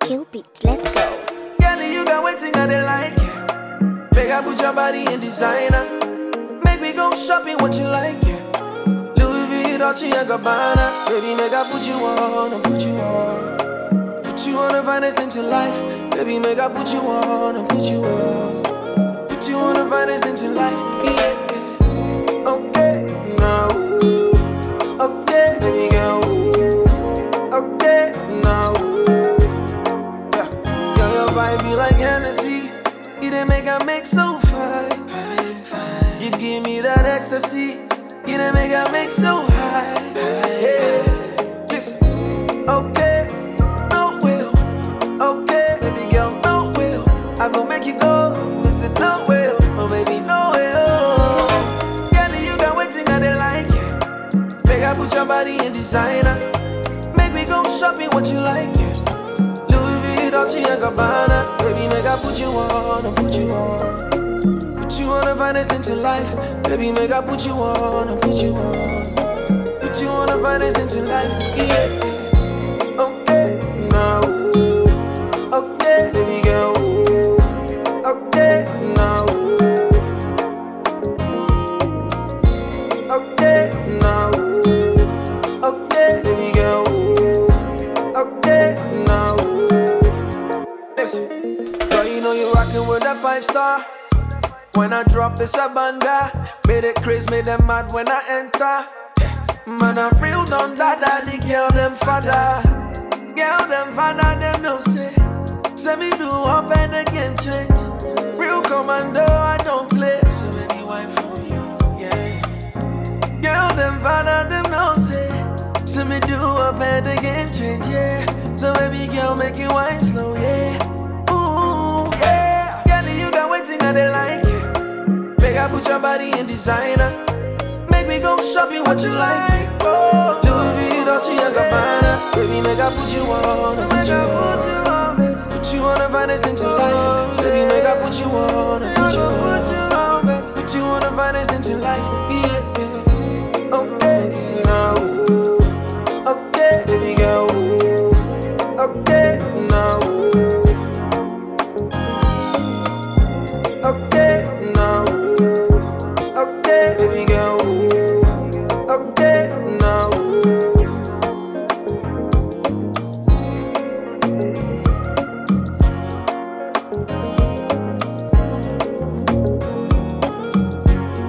Cupid, let's go. Girl, you got waiting and they like. Make I put your body in designer. Make me go shopping what you like, yeah. Louis V, Dolce and Gabbana. Baby, make I put you on and put you on. Put you on the finest things in life. Baby, make I put you on and put you on. Put you on the finest things in life. Vibe be like Hennessy. You didn't make I make so fine. You give me that ecstasy. You didn't make I make so high. Yeah. Listen, okay, no will. Okay, baby girl, no will. I gon' make you go. Listen, no will. Oh, baby, no will. Girl, you got waiting and they like it. Make I put your body in designer. Make me go shopping what you like, yeah. I put you on and put you on. Put you on the finest things in life. Baby, make I put you on and put you on. Put you on the finest things in life. Yeah. You know you rockin' with that five star. When I drop, it's a banger. Made it crazy, made them mad when I enter. Man, I real don't dada, the girl them father. Girl them father, them no say. Say me do up and the game change. Real commando, I don't play. So many wife for you, yeah. Girl them father, them no say. Say me do up and the game change, yeah. So baby girl, make it wine slow, yeah. In designer. Make me go shopping what you like. Oh, Louis V, Dolce and Gabbana.